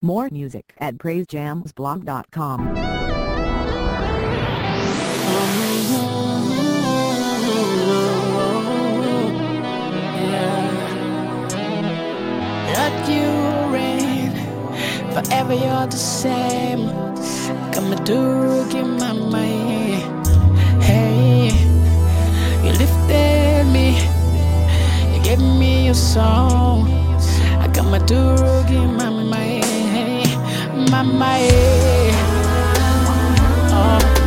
More music at praisejamsblog.com. Let you reign forever. You're the same. Come do give my mind. Hey, you lifted me. You gave me your song. I got my do give my my mind. Oh,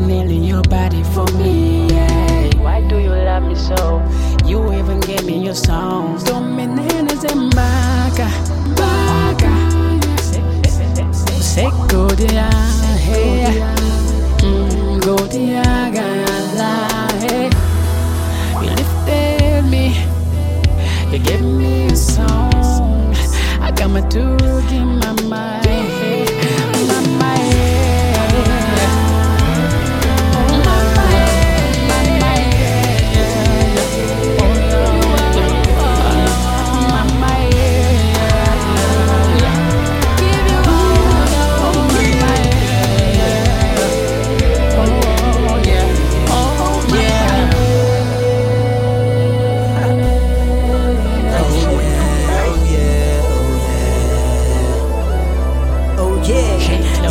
You put a nail in your body for me, yeah. Why do you love me so? You even gave me your songs. Dominantes and Baca, Baca. Say go dia, hey. Mm, go dia, gala, hey. You lifted me. You gave me a song. I got my two in my mind.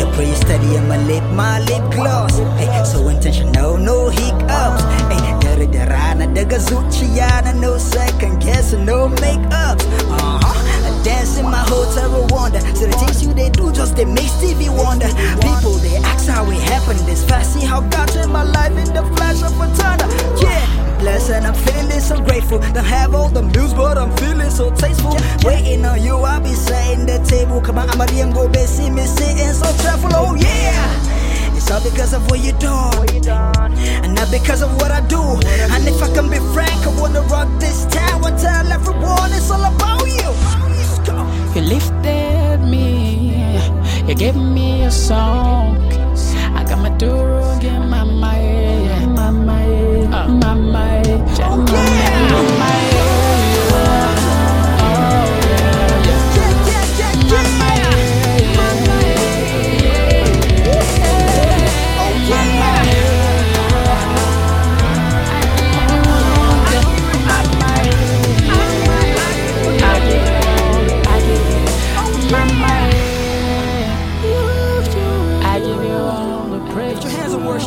Your praise steady on my lip, my lip gloss. Hey, so intentional, no hiccups. Hey, dari darana daga zuciya no second guess, no makeups. Uh huh. I dance in my hotel Rwanda. So the things you they do just they make Stevie wonder. People they ask how it happened this fast. See how God changed my life in the flash of a turner. Yeah. Blessed and I'm feeling so grateful. Don't have all the news, but I'm feeling so tasteful. Waiting on you, I'll be setting the table. Come on, I'm a young go see me sitting so careful. Oh yeah. It's all because of what you done, and not because of what I do. And if I can be frank, I wanna rock this town. I tell everyone it's all about you. You lifted me, you gave me a song. I got my dog in my mind,